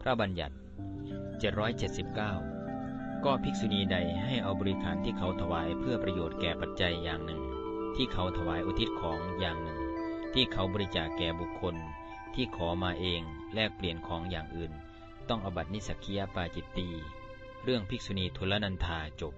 พระบัญญัติ 779 ก็ภิกษุณีใดให้เอาบริการที่เขาถวายเพื่อประโยชน์แก่ปัจจัยอย่างหนึ่ง ที่เขาถวายอุทิศของอย่างหนึ่ง ที่เขาบริจาคแก่บุคคล ที่ขอมาเองแลกเปลี่ยนของอย่างอื่น ต้องอบัตินิสักคียปาจิตตี เรื่องภิกษุณีทุลนันธาจบ